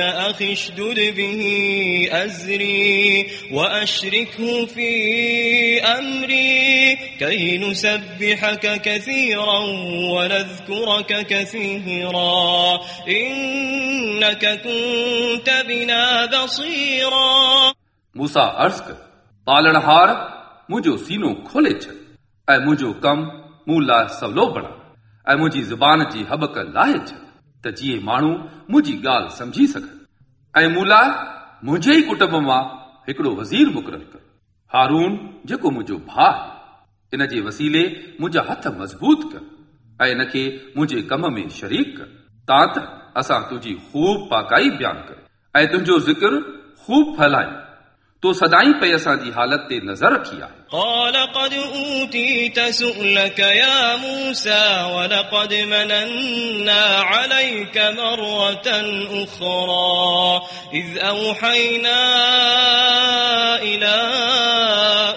أخي اشدد به أزري وأشركه في أمري كي نسبحك كثيرا ونذكرك كثيرا إن إنك كنت بنا بصيرا मूसा अर्ज़ कर पालणहार मुंहिंजो सीनो खोले छॾ ऐं मुंहिंजो कमु मूं लाइ सवलो बणा ऐं मुंहिंजी ज़ुबान जी हबक लाहे छॾ त जीअं माण्हू मुंहिंजी ॻाल्हि सम्झी सघनि। ऐं मूं लाइ मुंहिंजे ई कुटुंब माँ हिकिड़ो वज़ीर मुक़ररु कर हारून, जेको मुंहिंजो भाउ आहे, इन जे वसीले मुंहिंजा हथ मज़बूत कर ऐं इन मुंहिंजे कम में शरीक कर तां त असां ख़ूब पाकाई बयानु कर ऐं तुंहिंजो ज़िक्र ख़ूब फैलायूं। तो सदाई पे असांजी हालत ते नज़र रखी आहे قال قد أوتيت سؤلك يا موسى ولقد مننا عليك مرة أخرى إذ أوحينا إلى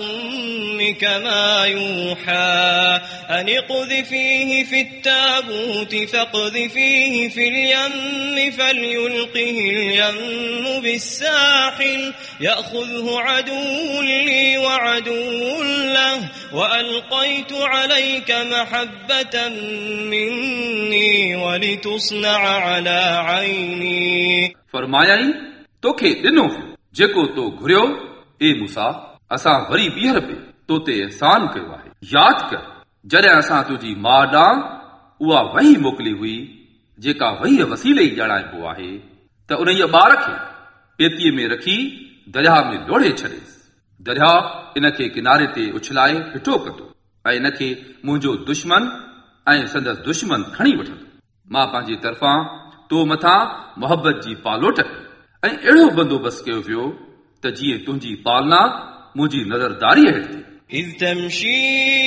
أمك ما يوحى أن اقذفيه في التابوت فاقذفيه في اليم فليلقه اليم بالساحل يأخذه عدو لي وعدو له وألقيت عليك محبة مني ولتصنع على عيني फरमायाई तोखे ॾिनो जेको तो घुरियो ए मूसा असां वरी ॿीहर पे تو تي احسان ڪيو آهي. ياد ڪر جڏهن اسان تنهنجي ماءُ ڏانهن اها وهي موڪلي هئي جيڪا وهيءَ وسيلي ئي ڄاڻائبو آهي ته ان ٻار کي پيتيءَ ۾ رکي دريا ۾ لوڙي ڇڏيس. دريا ان کي ڪناري تي اڇلائي ڦٽو ڪندو ۽ ان کي منهنجو دشمن ۽ سندس دشمن کڻي وٺندو. مان پنهنجي طرفان تو مٿان محبت جي پالوٽ ڪئي ۽ اهڙو بندوبست ڪيو ويو ته جيئن تنهنجي پالنا منهنجي نزرداري هيٺ ٿئي إذ تمشي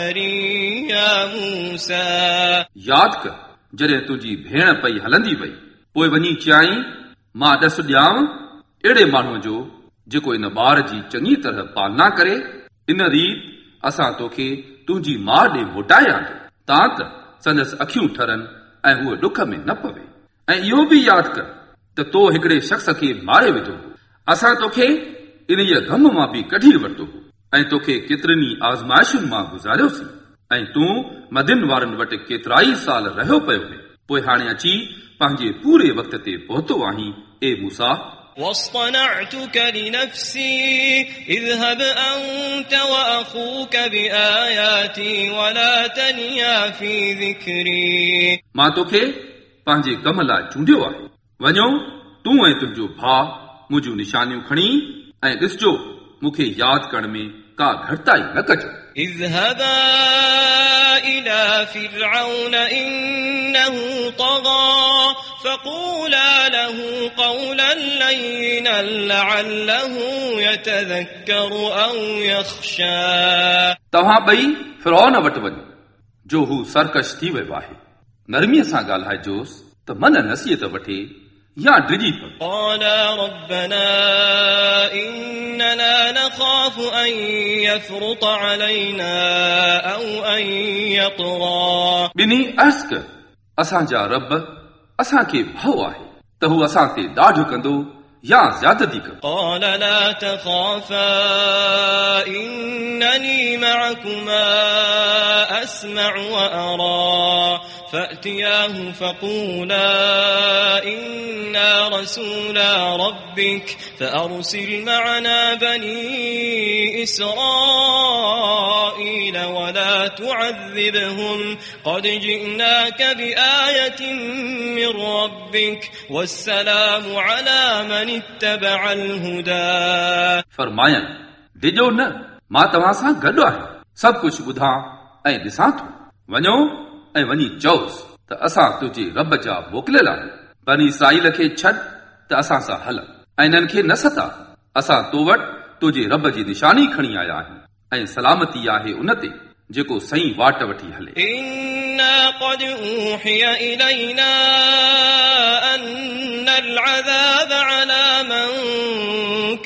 ياد ڪر جڏهن تنهنجي ڀيڻ پئي هلندي وئي پوءِ وڃي چيائي مان ڏس ڏيان اهڙي ماڻهوءَ جو جيڪو ان ٻار جي چڱي طرح پالنا ڪري ان ريت اسان توکي تنهنجي ماءُ ڏي آندو تان ته سندس اکيون ٺرن ۽ هوءَ ڏک ۾ نه پوي. ۽ اهو به ياد ڪر ته تو هڪڙي شخص کي ماري وڌو اسان توکي ان غم مان به ڪڍي ورتو هو ऐं तोखे केतिरनि ई आज़माइशुनि मां गुज़ारियोसीं ऐं तूं मदिन वारनि वटि केतिरा ई साल रहियो पियो हुए पोइ हाणे अची पंहिंजे पूरे वक़्त ते पहुतो आहीं ए मूसा واصطنعتك لنفسي اذهب أنت وأخوك بآياتي ولا تنيا في ذكري मां तोखे पंहिंजे कम लाइ चूंडियो आहे वञो तूं ऐं तुंहिंजो भाउ मुंहिंजूं निशानियूं खणी ऐं ॾिसजो मूंखे यादि करण में का घटिताई न कजो اذهبا إلى فرعون إنه طغى فقولا له قولا لينا لعله يتذكر أو يخشى तव्हां ॿई फिरौन वटि वञो जो हू सरकश थी वियो आहे नरमीअ सां ॻाल्हाइजोसि त मन नसीहत वठे या डिॼी पवे قالا ربنا إننا نخاف أن يفرط علينا أو أن يطغى ॿिन्ही अर्ज़ कर असांजा रब असांखे भउ आहे त हू असां ते ॾाढो कंदो या ज़्यादती कंदो قال لا تخافا إنني معكما أسمع وأرى فأتياه فقولا إنا رسولا ربك فأرسل معنا بني إسرائيل ولا تعذبهم قد جئناك بآية من ربك والسلام على من اتبع الهدى फरमायनि डिॼो न मां तव्हां सां गॾु आहियां सभु कुझु ॿुधां ऐं ॾिसां थो वञो ऐं वञी चओसि त असां तुंहिंजे रब जा मोकिलियल आहियूं बनी साहिल खे छॾ त असां सां हल ऐं इन्हनि खे न सता असां तो वटि तुंहिंजे रब जी निशानी खणी आया आहियूं ऐं सलामती आहे उन ते जेको सही वाट वठी हले إنا قد أوحي إلينا أن العذاب على من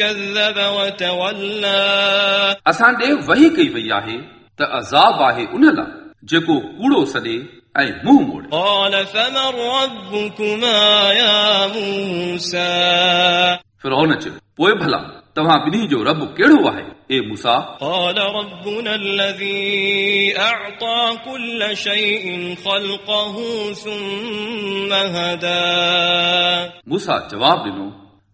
كذب وتولى असां ॾे वही कई वई आहे त अज़ाब आहे उन लाइ جيڪو ڪوڙو سڏي ۽ منهن چيو پوءِ ڀلا توهان ٻنهي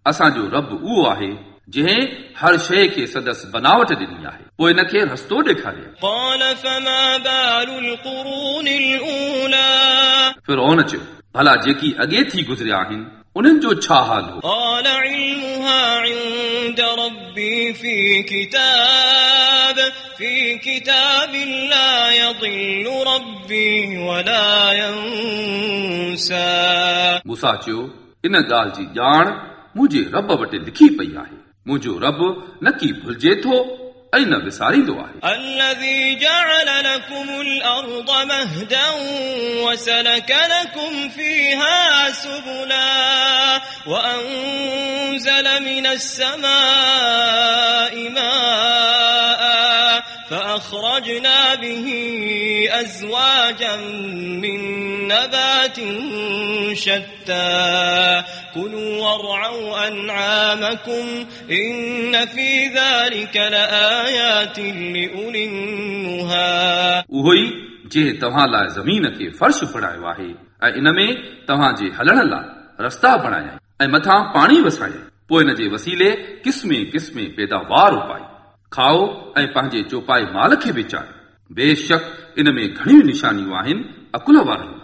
اسان جو رب اهو آهي जंहिं हर शइ खे संदसि बनावट ॾिनी आहे पोइ हिन खे रस्तो ॾेखारे फिर ओन चयो भला जेकी अॻे थी गुज़रिया आहिनि उन्हनि जो छा हाल हो? मूसा चयो इन ॻाल्हि जी ॼाण मुंहिंजे रब वटि लिखी पई आहे। मुंहिंजो रब न की भुलिजे थो ऐं न विसारींदो आहे الذي جعل لكم الأرض مهدا وسلك لكم فيها سبلا وأنزل من السماء ماء فأخرجنا به أزواجا من نبات شتى كلوا وارعوا أنعامكم إن في ذلك لآيات لأولي النهى उहो ई जंहिं तव्हां लाइ ज़मीन खे फर्श बणायो आहे ऐं इन में तव्हांजे हलण लाइ रस्ता बणाया ऐं मथां पाणी वसाया पोइ इन जे वसीले क़िस्मे क़िस्मे पैदावार उपाई کائو ۽ پنهنجي چوپائي مال کي وچاريو بيشڪ ان ۾ گهڻيون نشانيون آهن عقل واريون